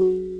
Pila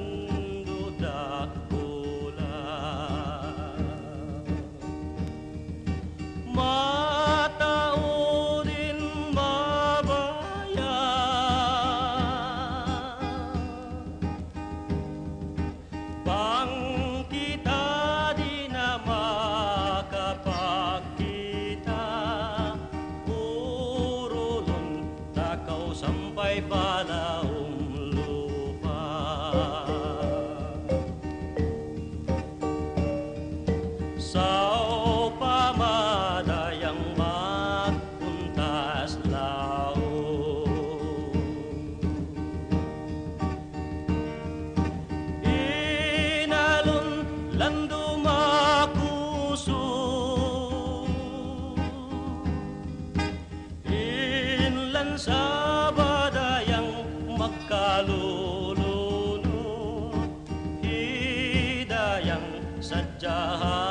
takaw sampai magkaluluno Hidayang sadyahan